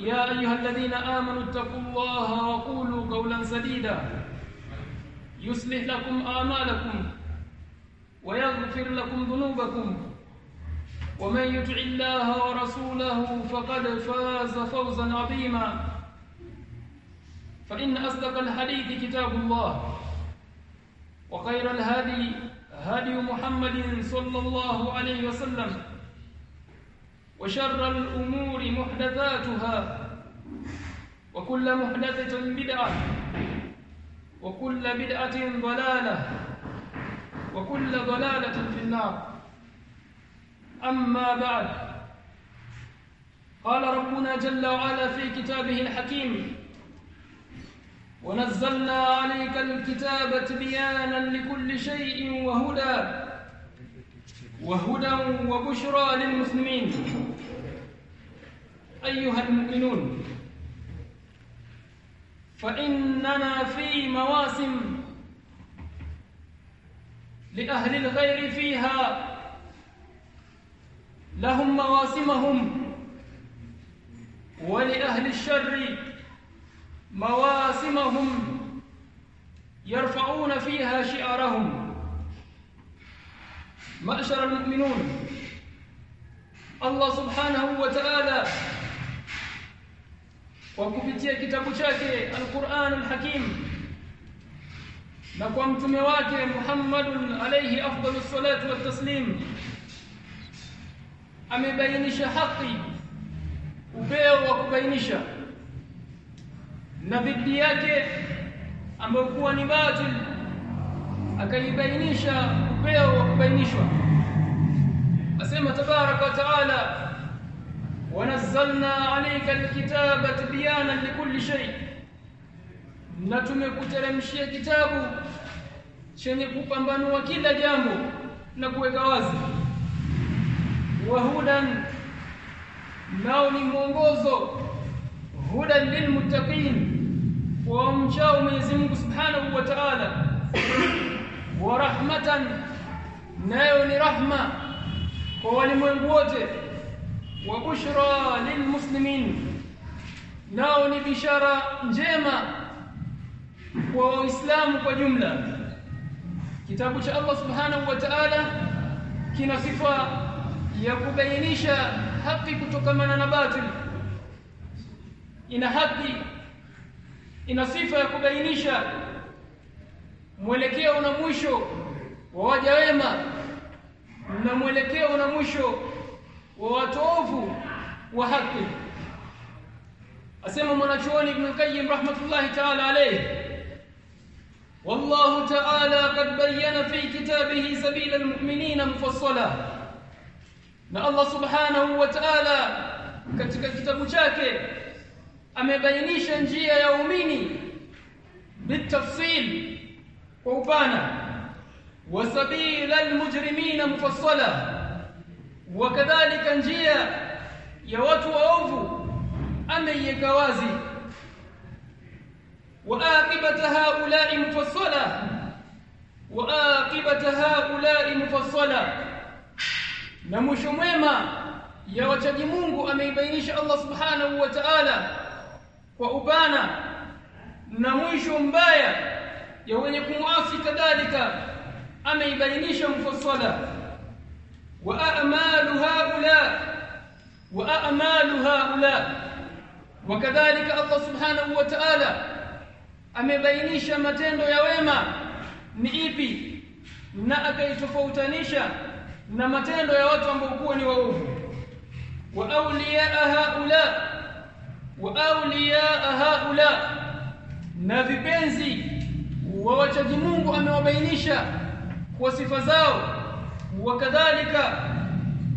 يا أيها الذين آمنوا اتقوا الله وقولوا قولا سديدا. يصلح لكم أعمالكم ويغفر لكم ذنوبكم. ومن يطع الله ورسوله فقد فاز فوزا عظيما. فإن أصدق الحديث كتاب الله. وخير الهدي هدي محمد صلى الله عليه وسلم. وشر الأمور محدثاتها وكل محدثة بدعة وكل بدعة ضلالة وكل ضلالة في النار. أما بعد قال ربنا جل وعلا في كتابه الحكيم ونزلنا عليك الكتاب تبيانا لكل شيء وهدى وهدى وبشرى للمسلمين. أيها المؤمنون فإننا في مواسم لأهل الخير فيها. لهم مواسمهم ولأهل الشر مواسمهم يرفعون فيها شعارهم معشر المؤمنون Allah subhanahu wa ta'ala kwa kupitia kitabu chake Al-Qur'an Al-Hakim na kwa mtume wake Muhammadun alayhi afdalus salatu wat taslim amebainisha haki upeo wa kubainisha na dhidi yake ambayo kuwa ni batil akaibainisha upeo wa kubainishwa. Asema tabaraka wa taala wanazzalna alayka alkitaba tibyanan likulli shay. Na tumekuteremshia kitabu chenye kupambanua kila jambo na kuweka wazi. Wahudan nao ni mwongozo. Hudan lilmuttaqin wa mchao Mwenyezi Mungu Subhanahu wa Ta'ala. Wa rahmatan nayo ni rahma kwa walimwengu wote. Wa bushra lilmuslimin nao ni bishara njema kwa waislamu kwa jumla. Kitabu cha Allah subhanahu wa ta'ala kina sifa ya kubainisha haki kutokamana na batil. Ina haki ina sifa ya kubainisha mwelekeo na mwisho wa waja wema na mwelekeo na mwisho wa watovu wa haki asema mwanachuoni Ibn Qayyim rahmatullahi ta'ala alayhi والله تعالى قد بين في كتابه سبيل المؤمنين مفصلا na Allah subhanahu wa ta'ala katika kitabu chake amebainisha njia ya umini bitafsil kwa upana وسبيل المجرمين مفصلا وكذلك njia ya watu waovu ameiweka wazi وآقبة هؤلاء مفصلة وآقبة هؤلاء مفصلة na mwisho mwema ya wachaji Mungu ameibainisha Allah Subhanahu wa Ta'ala kwa upana na mwisho mbaya ya wenye kumwasi kadhalika ameibainisha mufassala wa a'malu haula wa a'malu haula. Wakadhalika Allah subhanahu wa ta'ala amebainisha matendo ya wema ni ipi na akaitofautanisha na matendo ya watu ambao kuwa ni waovu. Wa awliya haula wa awliya haula. Na vipenzi wa wachaji Mungu amewabainisha kwa sifa zao wakadhalika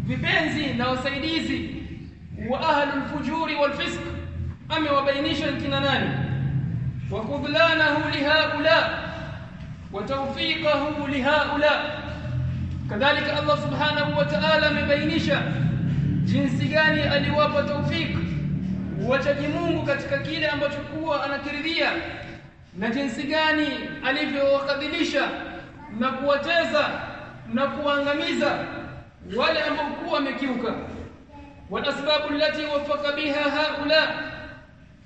vipenzi na wasaidizi wa ahli alfujuri walfisq amewabainisha kina nani wa kudlanahu lihaula wa tawfiqahu lihaula kadhalika Allah subhanahu wa ta'ala amebainisha jinsi gani aliwapa tawfik wachaji Mungu katika kile ambacho kuwa anakiridhia na jinsi gani alivyowakadhilisha na kuwateza na kuangamiza wale ambao wamekiuka والاسباب التي وفق بها هؤلاء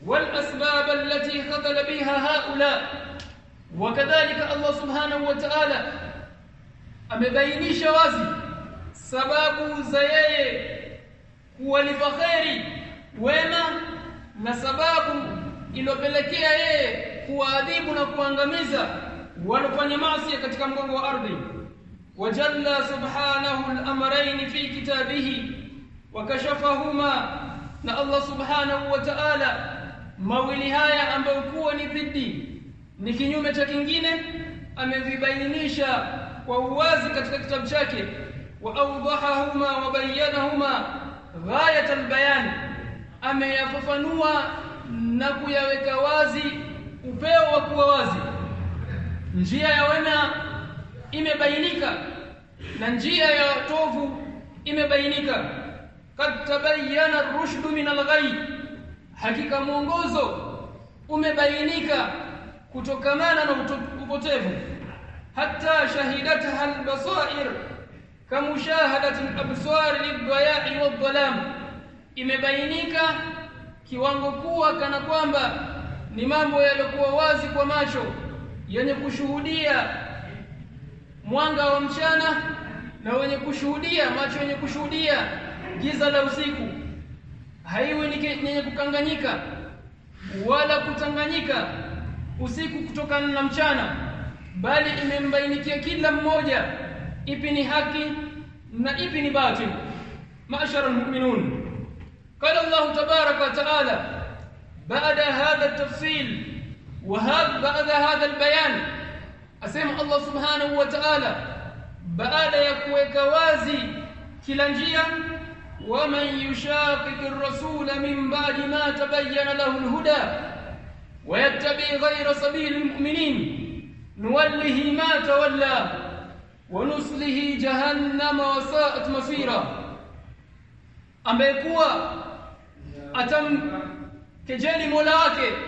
والاسباب التي خذل بها هؤلاء وكذلك الله سبحانه وتعالى amebainisha wazi sababu za yeye kuwalipa kheri wema na sababu iliyopelekea yeye kuwaadhibu na kuangamiza والفني ماسيا كتك مغنغو أرضي وجل سبحانه الأمرين في كتابه وكشفهما نا الله سبحانه وتعالى موليها يا أمبوكو ونبدي نكين يوم تكينجين أمن في بينيشا ووازي كتك كتب شاكي وأوضحهما وبينهما غاية البيان أمن يففنوا نكو يا وكوازي وبيو وكوازي njia ya wema imebainika na njia ya tovu imebainika. Kad tabayyana ar-rushd min al-ghay hakika mwongozo umebainika kutokamana na upotevu. Hata shahidatha al-basair kamushahadati al-absar lid-daya'i wad-dhalam imebainika kiwango kuwa kana kwamba ni mambo yaliokuwa wazi kwa macho yenye kushuhudia mwanga wa mchana na wenye kushuhudia macho yenye kushuhudia giza la usiku. Haiwe ni yenye kukanganyika wala kutanganyika usiku kutokana na mchana bali imembainikia kila mmoja ipi ni haki na ipi ni batil. Ma'ashara almu'minun. Qala Allah tabaraka wa ta'ala baada hadha at-tafsil وهذا بعد هذا البيان. اسم الله سبحانه وتعالى. بعد يكويك وازي كلانجيا ومن يشاقق الرسول من بعد ما تبين له الهدى. ويتبع غير سبيل المؤمنين. نوله ما تولى. ونصله جهنم وساءت مصيرا. أما kuwa أتم mola wake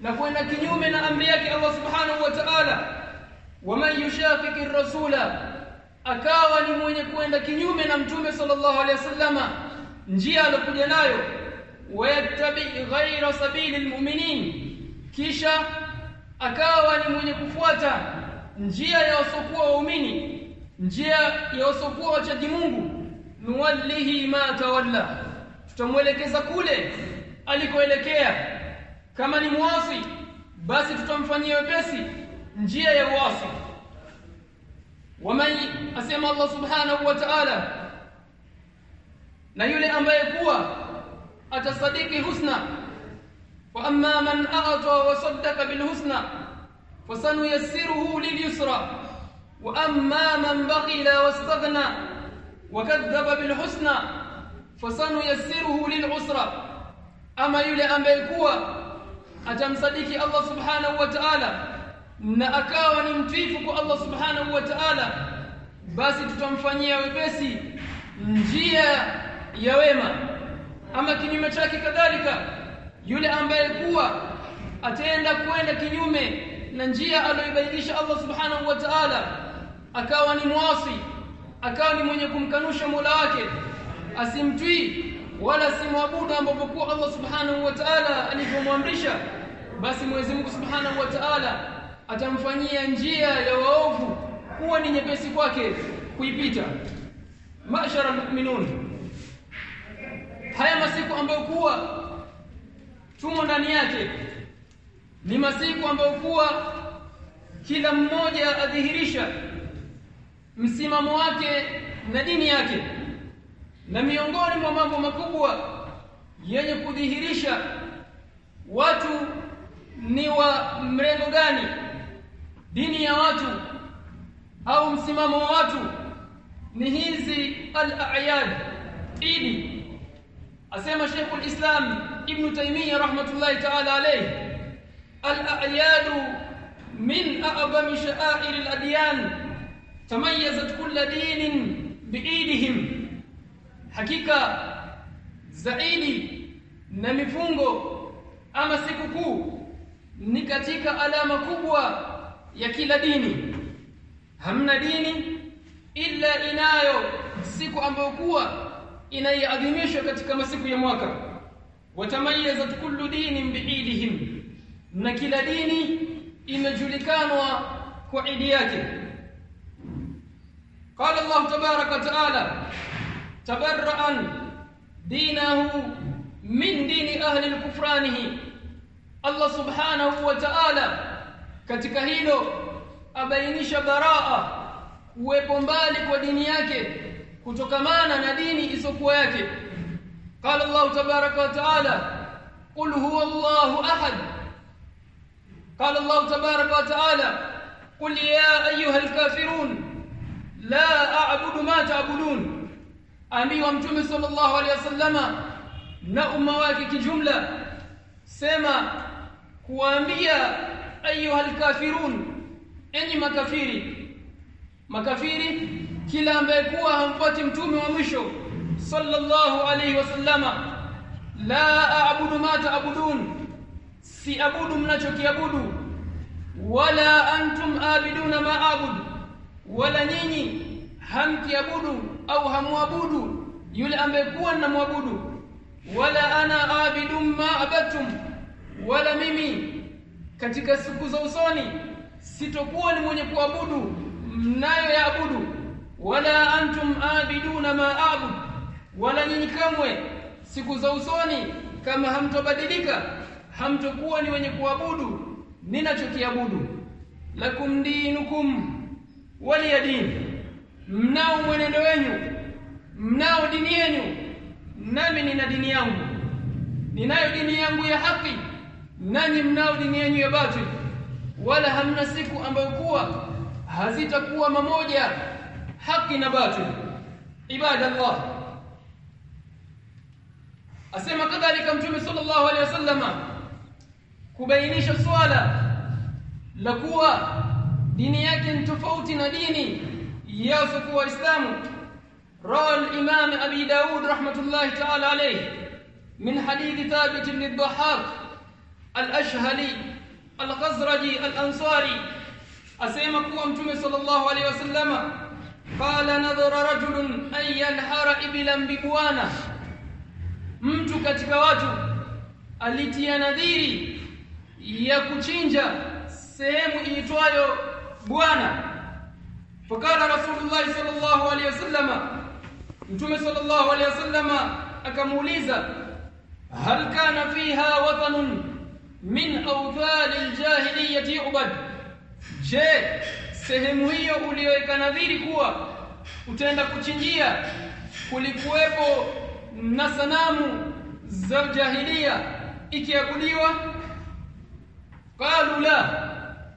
na kwenda kinyume na amri yake Allah subhanahu wa ta'ala. Waman yushafiki rasula akawa ni mwenye kwenda kinyume na mtume sallallahu alaihi wasallama njia alokuja nayo. Wayattabi ghaira sabili almu'minin kisha akawa ni mwenye kufuata njia ya wasokuwa waumini njia ya wasokuwa wachaji Mungu. Nuwallihi ma tawalla tutamwelekeza kule alikoelekea kama ni muasi basi tutamfanyia wepesi njia ya uasi. Waman asema Allah subhanahu wa ta'ala na yule ambaye kuwa atasadiki husna wa amma man a'ta wa saddaka bil husna fasanuyassiruhu lil yusra. Wa amma man baghila wastaghna wa kadhaba bil husna fasanuyassiruhu lil usra. Ama yule ambaye kuwa atamsadiki Allah subhanahu wa ta'ala na akawa ni mtifu kwa Allah subhanahu wa ta'ala basi tutamfanyia wepesi njia ya wema. Ama kinyume chake kadhalika yule ambaye kuwa ataenda kwenda kinyume na njia aliyobainisha Allah subhanahu wa ta'ala akawa ni mwasi akawa ni mwenye kumkanusha Mola wake asimtii wala simwabudu ambapo kwa Allah subhanahu wa ta'ala alivyomwamrisha basi Mwenyezi Mungu subhanahu wa ta'ala atamfanyia njia ya waovu kuwa ni nyepesi kwake kuipita. Mashara mu'minun haya masiku ambayo kuwa tumo ndani yake ni masiku ambayo kuwa kila mmoja adhihirisha msimamo wake na dini yake na miongoni mwa mambo makubwa yenye kudhihirisha watu ni wa mrengo gani dini ya watu au msimamo wa watu ni hizi al-a'yad idi asema Sheikh al-Islam Ibn Taymiyyah rahmatullahi ta'ala alayhi al-a'yad min a'zami sha'air al-adyan tamayyazat kull din bi'idihim Hakika za Idi na mifungo ama sikukuu ni katika alama kubwa ya kila dini. Hamna dini ila inayo siku ambayo kuwa inaiadhimishwa katika masiku ya mwaka. Watamayazat kullu dinin biidihim, na kila dini imejulikanwa kwa idi yake. Qala Allah tabaraka wa taala تبرأ دينه من dini ahli kufranihi. Allah subhanahu wa ta'ala katika hilo abainisha baraa, kuwepo mbali kwa dini yake kutokamana na dini isokuwa yake. Qala Allah tabaraka wa ta'ala qul huwa Allahu ahad. Qala Allah tabaraka wa ta'ala qul ya ayyuhal kafirun la a'budu ma ta'budun. امbiwa mtume sallallahu alayhi wasallama na umma wake kijumla sema kuambia ayuha alkafirun enyi makafiri makafiri kila ambaye kuwa hamfuati mtume wa mwisho sallallahu alayhi wasallama la a'budu ma ta'budun si abudu mnachokiabudu wala antum abiduna ma abudu wala nyinyi hamkiabudu au hamwabudu yule ambaye kuwa namwabudu. Wala ana abidum ma abatum wala mimi katika siku za usoni sitokuwa ni mwenye kuabudu mnayo yaabudu. Wala antum abiduna ma abud wala nyinyi kamwe siku za usoni kama hamtobadilika hamtokuwa ni wenye kuabudu ninachokiabudu. Lakum dinukum waliyadin mnao mwenendo wenu, mnao dini yenu nami nina dini yangu. Ninayo dini yangu ya haki nani mnao dini yenu ya batil. Wala hamna siku ambayo kuwa hazitakuwa mamoja haki na batil. Ibadallah. Asema kadhalika mtume sallallahu alaihi wasallama kubainisha swala la kuwa dini yake ni tofauti na dini Iyafu kwa Waislamu. Rawa al-Imam Abi Daud rahmatullahi ta'ala alayhi min hadith Thabit ibn al-Dhahhak al-Ashhali al-Khazraji al-Ansari asema kuwa Mtume sallallahu alayhi wasallama qala nadhara rajulun an yanhara ibilan bibwana mtu katika watu alitia nadhiri ya kuchinja sehemu iitwayo bwana fakala rasulullah sallallahu alaihi wasallama mtume sallallahu alaihi wasallama akamuuliza hal kana fiha wathanun min awthal aljahiliyyati yu'bad je sehemu hiyo uliyoweka nadhiri kuwa utaenda kuchinjia. Kulikuwepo na sanamu za jahiliya ikiabudiwa. Qalu la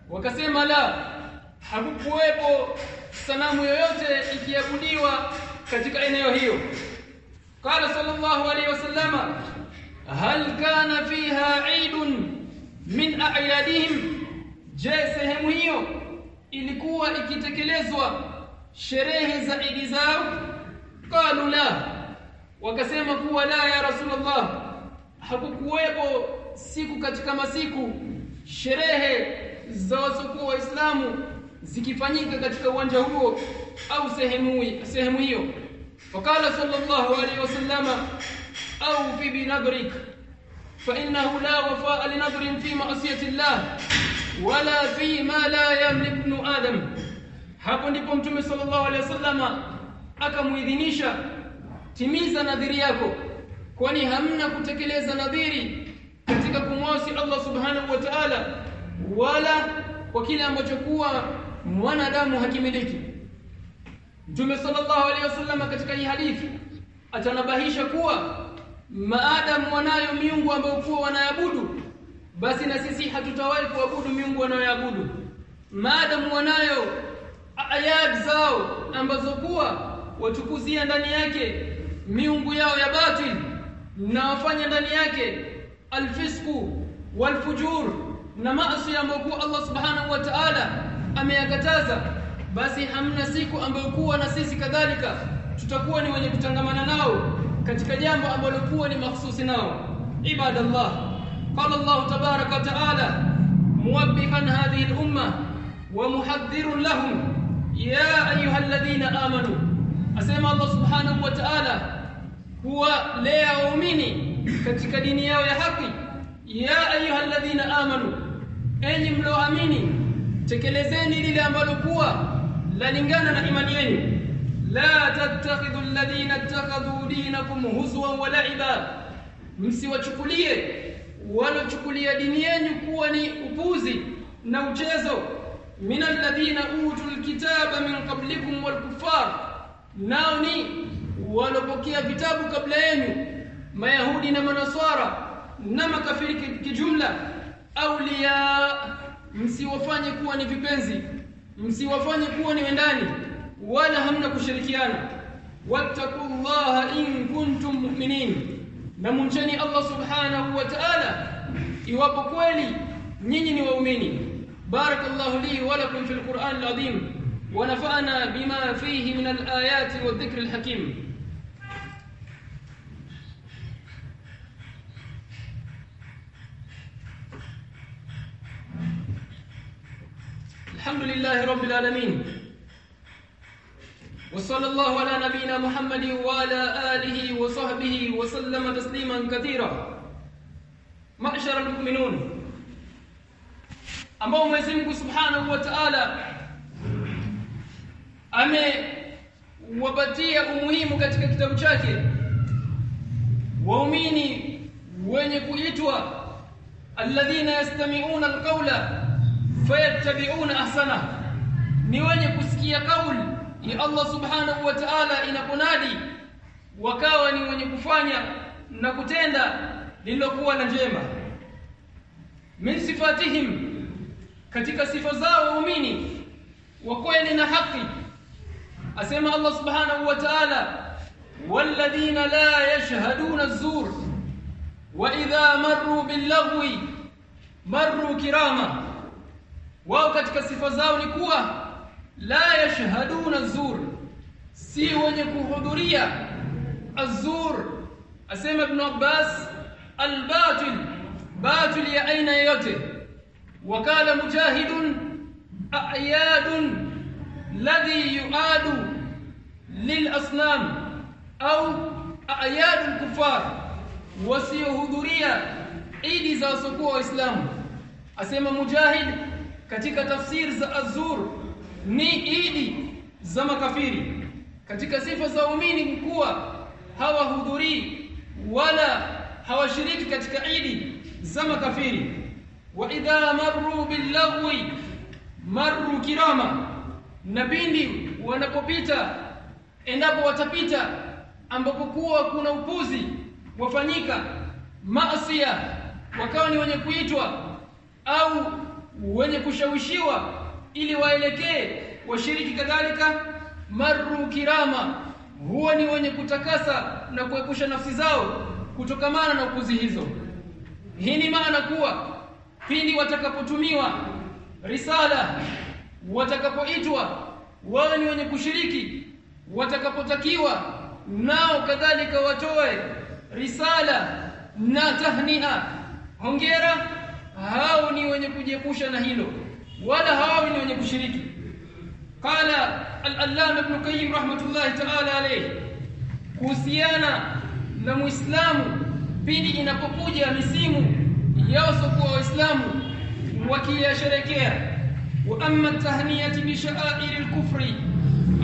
wakasema la hakukuwepo sanamu yoyote ikiabudiwa katika eneo hiyo. Qala sallallahu alayhi wasallama hal kana fiha eidun min a'yadihim? Je sehemu hiyo ilikuwa ikitekelezwa sherehe za idi zao? Qalu la. Wakasema kuwa la ya rasulullah. Hakukuwepo siku katika masiku sherehe za wasokuwa waislamu zikifanyika katika uwanja huo au sehemu sehemu hiyo. Wakala sallallahu alayhi wasallama au fi binadrik fa innahu la wafa'a li nadrin fi ma'siyati Allah wala fi ma la yamliku adam. Hapo ndipo mtume sallallahu alayhi wasallama akamuidhinisha timiza nadhiri yako kwani hamna kutekeleza nadhiri katika kumwasi Allah subhanahu wa ta'ala wala kwa kile ambacho kuwa mwanadamu hakimiliki. Mtume sallallahu alaihi wasallam katika hii hadithi atanabahisha kuwa maadamu wanayo miungu ambayo kuwa wanayabudu basi na sisi hatutawahi kuabudu miungu wanayoabudu. Maadamu wanayo ayat zao ambazo kuwa watukuzia ndani yake miungu yao ya batil na wafanya ndani yake alfisku walfujur na maasi ambayo Allah subhanahu wa ta'ala ameyakataza basi hamna siku ambayo kuwa na sisi kadhalika tutakuwa ni wenye kutangamana nao katika jambo ambalo kuwa ni mahsusi nao ibadallah qala Allah tabaraka wa ta'ala muwabbihan hadhihi al-umma wa muhadhdhirun lahum ya ayyuhalladhina amanu asema Allah subhanahu wa ta'ala huwa lea waumini katika dini yao ya haki ya ayyuhalladhina amanu enyi mlioamini tekelezeni lile ambalo kuwa lalingana na imani yenu. La tattakhidhu alladhina ittakhadhu dinakum huzwan wa la'iba. Msiwachukulie walochukulia dini yenu kuwa ni upuzi na uchezo. Min alladhina utul kitaba min qablikum wal kuffar. Nao ni walopokea vitabu kabla yenu mayahudi na manaswara na makafiri kijumla. Auliya msiwafanye kuwa ni vipenzi msiwafanye kuwa ni wendani wala hamna kushirikiana wattaqullaha in kuntum mu'minin na mumcheni Allah subhanahu wa ta'ala iwapo kweli nyinyi ni waumini barakallahu li wa lakum fil qur'an al-azim wa nafa'ana bima fihi min al-ayati wa الحمد لله رب العالمين وصلى الله على نبينا محمد وعلى آله وصحبه وسلم تسليما كثيرا معشر المؤمنون ambao Mwenyezi Mungu Subhanahu wa Ta'ala amewapatia umuhimu katika kitabu chake waumini wenye kuitwa alladhina yastami'una alqawla fayattabi'una ahsana. Ni wenye kusikia kauli ya Allah subhanahu wa ta'ala inaponadi wakawa ni wenye kufanya na kutenda lililokuwa na njema. Min sifatihim katika sifa zao waumini wa kweli na haki asema Allah subhanahu wa ta'ala walladhina la yashhaduna az-zur wa idha marru bil-lagwi marru kirama wao katika sifa zao ni kuwa la yashhaduna zur si wenye kuhudhuria azur asema ibn Abbas albatil batil ya aina yote wakala mujahidun a'yadun ladhi yuadu lilasnam au a'yadul kufar wasiohudhuria idi za wasokuwa waislamu asema mujahid katika tafsiri za azur ni idi za makafiri. Katika sifa za waumini kuwa hawahudhurii wala hawashiriki katika idi za makafiri. Wa idha marru billagwi marru kirama. Na pindi wanapopita endapo watapita ambapo kuwa kuna upuzi wafanyika maasia wakawa ni wenye kuitwa au wenye kushawishiwa ili waelekee washiriki kadhalika maru kirama huwa ni wenye kutakasa na kuepusha nafsi zao kutokamana na ukuzi hizo. Hii ni maana kuwa pindi watakapotumiwa risala watakapoitwa wao ni wenye kushiriki watakapotakiwa nao kadhalika watoe risala na tahnia. Hongera hao ni wenye kujiepusha na hilo wala hao ni wenye kushiriki. Qala al-allama ibn qayyim rahmatullahi ta'ala alayhi kuhusiana na muislamu pindi inapokuja misimu yao kwa waislamu wakiyasherekea. Wa amma tahniyati bi sha'air al-kufri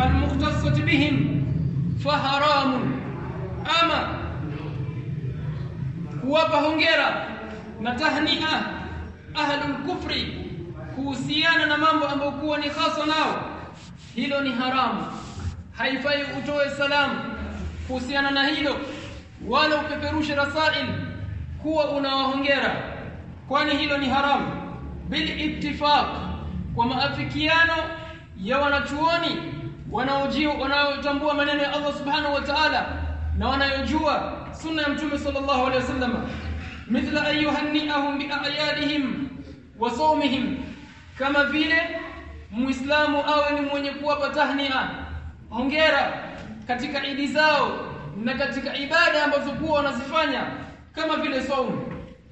al-mukhtassati bihim fa haramun. Ama kuwapa hongera na tahnia ahlul kufri kuhusiana na mambo ambayo kuwa ni hasa nao hilo ni haramu. Haifai utoe salamu kuhusiana na hilo wala upeperushe rasail kuwa unawahongera kwani hilo ni haramu. Bil ittifaq kwa maafikiano ya wanachuoni wanaojua wanaotambua maneno ya Allah subhanahu wa ta'ala na wanayojua sunna ya mtume sallallahu alaihi wasallam mithla an yuhanniahum biayadihim wa sawmihim kama vile muislamu awe ni mwenye kuwapa tahnia hongera katika idi zao na katika ibada ambazo kuwa wanazifanya kama vile saum.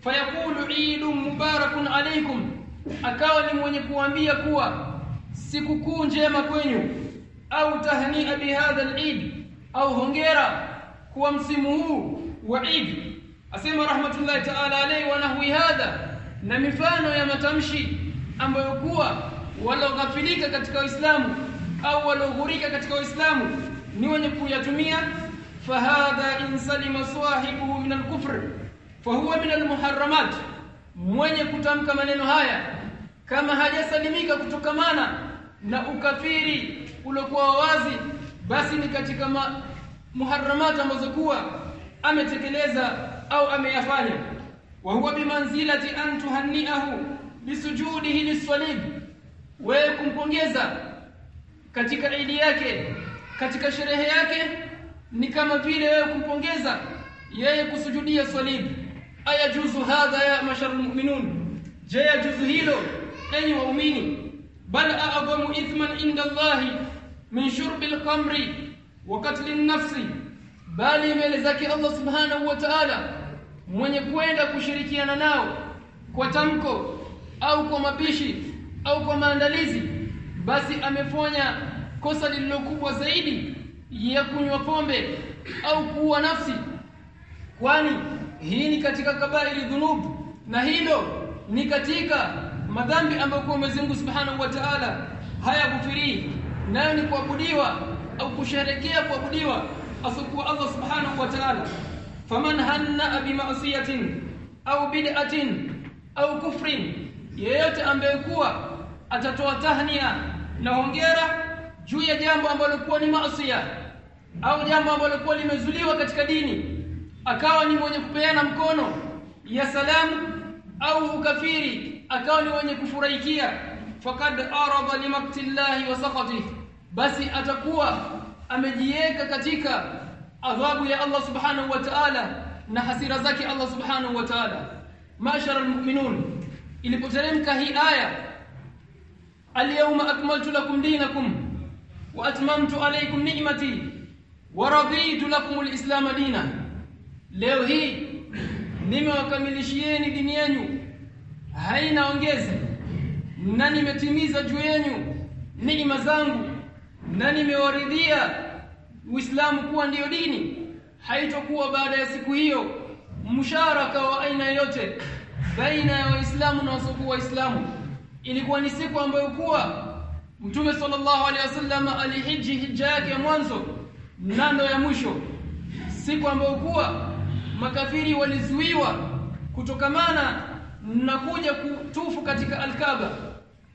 fayaqulu idun mubarakun alaykum akawa ni mwenye kuambia kuwa sikukuu njema kwenyu au tahnia bihadha al-eid au hongera kuwa msimu huu wa Eid asema rahmatullahi ta'ala alayhi wa nahwi hadha na mifano ya matamshi ambayo kuwa waloghafilika katika Uislamu au waloghurika katika Uislamu ni wenye kuyatumia fahadha in salima sahibuhu min al-kufr fahuwa min al-muharramat mwenye kutamka maneno haya kama hajasalimika kutokamana na ukafiri uliokuwa wazi basi ni katika ma, muharramat ambazo kuwa ametekeleza au ameyafanya. Wa huwa bimanzilati an tuhanniahu bisujudihi lisalib wewe kumpongeza katika idi yake katika sherehe yake ni kama vile wewe kumpongeza yeye kusujudia salib ayajuzu hadha ya masharul mu'minun? Je yajuzu hilo enyi waumini? Bal a'zamu ithman inda allahi min shurbil khamri wa qatli nafsi bali mbele zake Allah subhanahu wa ta'ala mwenye kwenda kushirikiana nao kwa tamko au kwa mapishi au kwa maandalizi basi amefanya kosa lililokubwa zaidi ya kunywa pombe au kuua nafsi. Kwani hii ni katika kabairi dhunub na hilo ni katika madhambi ambayo Mwenyezi Mungu Subhanahu wa Ta'ala hayakufiri nayo ni kuabudiwa au kusherekea kuabudiwa asokuwa Allah Subhanahu wa Ta'ala faman hanna bi ma'siyatin au bid'atin au kufrin yeyote ambaye kuwa atatoa tahnia na hongera juu ya jambo ambalo kuwa ni maasiya au jambo ambalo kuwa limezuliwa katika dini akawa ni mwenye kupeana mkono ya salamu au ukafiri akawa ni mwenye kufurahikia faqad arada limaktillahi wa sakhatih basi atakuwa amejiweka katika adhabu ya Allah subhanahu wa ta'ala na hasira zake Allah subhanahu wa ta'ala mashara almu'minun ilipoteremka hii aya alyawma akmaltu lakum dinakum wa atmamtu alaykum ni'mati wa raditu lakum alislam dina leo hii nimewakamilishieni dini yenu haina ongezi na nimetimiza juu yenu neema zangu na nimewaridhia Uislamu kuwa ndiyo dini. Haitokuwa baada ya siku hiyo msharaka wa aina yote baina ya waislamu na wasiokuwa waislamu. Ilikuwa ni siku ambayo kuwa Mtume sallallahu alaihi wasallam alihiji hija yake ya mwanzo nando ya mwisho. Siku ambayo kuwa makafiri walizuiwa kutokamana na kuja kutufu katika alkaba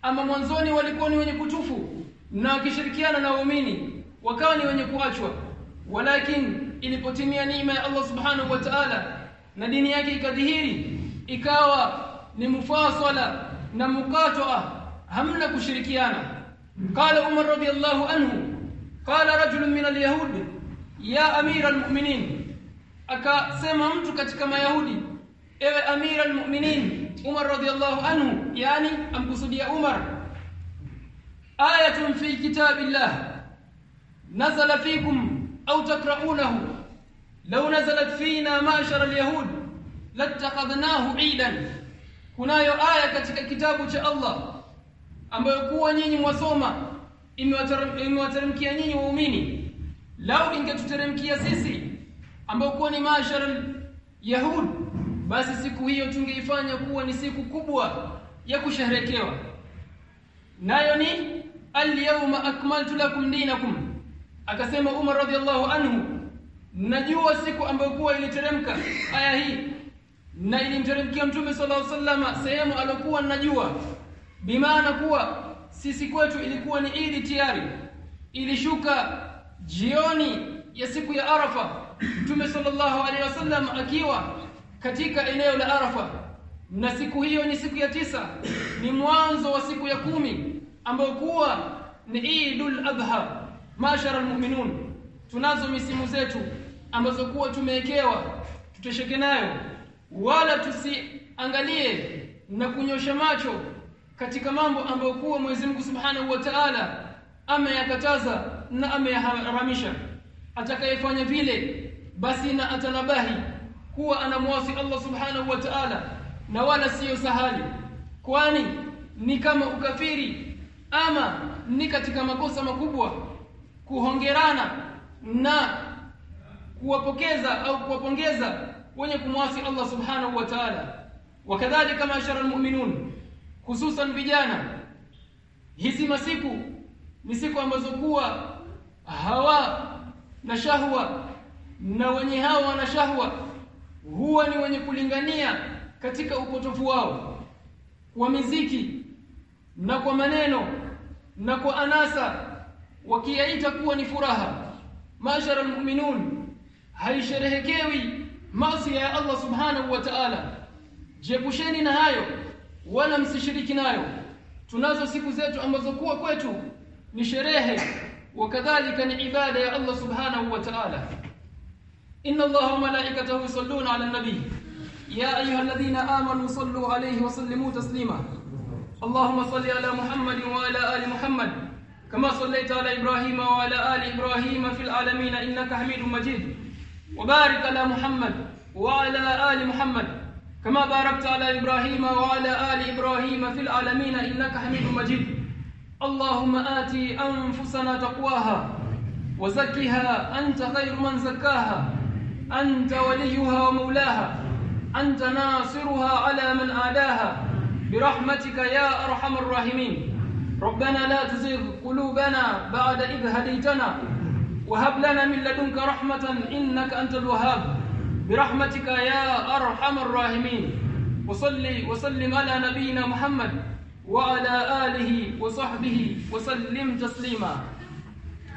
ama mwanzoni walikuwa ni wenye kutufu na akishirikiana na waumini wakawa ni wenye kuachwa. Walakin ilipotimia neema ya Allah subhanahu wa ta'ala na dini yake ikadhihiri ikawa ni mufasala na mukatoa hamna kushirikiana. Qala umar radiyallahu anhu qala rajulun min alyahud ya amira almu'minin akasema mtu katika mayahudi ewe amira almu'minin umar radiyallahu anhu yani amkusudia umar ayatun fi kitabillah nazala fikum au takraunahu law nazalat fina ma'shar alyahud lattakhadnahu 'idan kunayo aya katika kitabu cha Allah ambayo kuwa nyinyi mwasoma imewateremkia nyinyi waumini lau ingetuteremkia sisi ambao kuwa ni mashar yahud basi siku hiyo tungeifanya kuwa ni siku kubwa ya kusherekewa nayo ni al-yawma akmaltu lakum dinakum akasema Umar radhiallahu anhu najua siku ambayo kuwa iliteremka aya hii na ilimteremkia mtume sallallahu alaihi wasallam sehemu alokuwa najua. Bimaana kuwa sisi kwetu ilikuwa ni idi tayari. Ilishuka jioni ya siku ya Arafa mtume sallallahu alaihi wasallam akiwa katika eneo la Arafa. Na siku hiyo ni siku ya tisa ni mwanzo wa siku ya kumi ambayo kuwa ni Eidul Adha mashara almu'minun. Tunazo misimu zetu ambazo kuwa tumewekewa tutesheke nayo. Wala tusiangalie na kunyosha macho katika mambo ambayo kuwa Mwenyezi Mungu Subhanahu wa Ta'ala ameyakataza na ameyaharamisha. Atakayefanya vile basi na atanabahi. Kuwa anamwasi Allah Subhanahu wa Ta'ala na wala siyo sahali. Kwani ni kama ukafiri ama ni katika makosa makubwa kuhongerana na kuwapokeza au kuwapongeza wenye kumwasi Allah Subhanahu wa Ta'ala. Wakadhalika maashara almu'minun hususan vijana. Hizi masiku ni siku ambazo kuwa hawa na shahwa na wenye hawa na shahwa huwa ni wenye kulingania katika upotofu wao. Kwa miziki na kwa maneno na kwa anasa wakiyaita kuwa ni furaha mashara almu'minun haisherehekewi maasi ya Allah subhanahu wa ta'ala jepusheni na hayo wala msishiriki nayo tunazo siku zetu ambazo kuwa kwetu ni sherehe wakadhalika ni ibada ya Allah subhanahu wa ta'ala inna Allaha wa malaikatahu yusalluna 'alan nabiy ya ayyuhalladhina amanu sallu 'alayhi wa sallimu taslima اللهم صل على محمد وعلى آل محمد. كما صليت على إبراهيم وعلى آل إبراهيم في العالمين إنك حميد مجيد. وبارك على محمد وعلى آل محمد. كما باركت على إبراهيم وعلى آل إبراهيم في العالمين إنك حميد مجيد. اللهم آت أنفسنا تقواها وزكها أنت خير من زكاها. أنت وليها ومولاها. أنت ناصرها على من عاداها برحمتك يا أرحم الراحمين. ربنا لا تزغ قلوبنا بعد إذ هديتنا. وهب لنا من لدنك رحمة إنك أنت الوهاب. برحمتك يا أرحم الراحمين. وصل وسلم على نبينا محمد وعلى آله وصحبه وسلم تسليما.